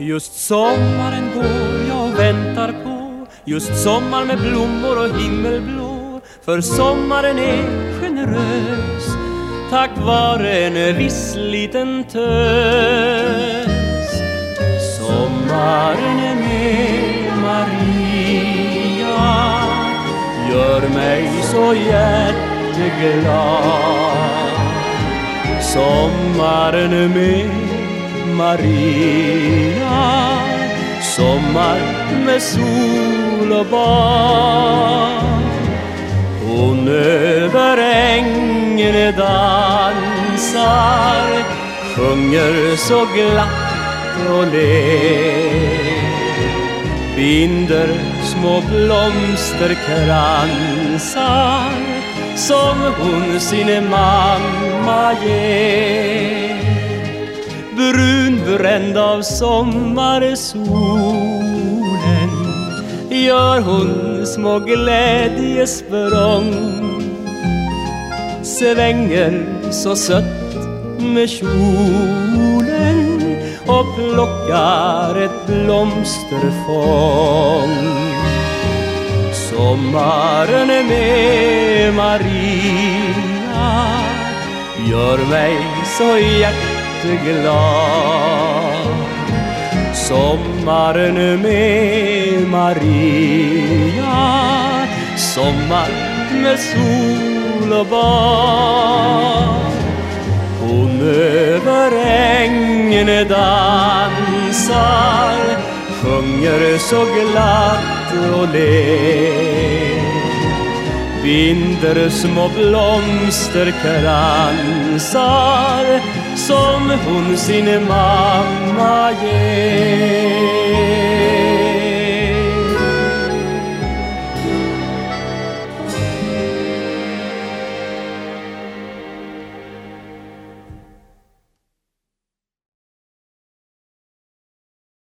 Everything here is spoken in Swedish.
Just sommaren går jag och väntar på Just sommar med blommor och himmelblå. För sommaren är generös Tack vare en viss liten tös. Sommaren är med Maria Gör mig så hjärteglad. Sommaren med Maria. Sommar med sol och bad Hon över ängen dansar Sjunger så glatt och ler. Binder små blomsterkransar Som hon sin mamma ger. Brunbränd av sommarsol gör hon små glädjesprång svänger så sött med kjolen och plockar ett blomsterfång. Sommaren med Maria gör mig så hjärteglad. Sommaren med Maria. Sommar med sol och bad. Hon över ängen dansar Sjunger så glatt och ler binder små blomsterkransar som hon sin mamma ger.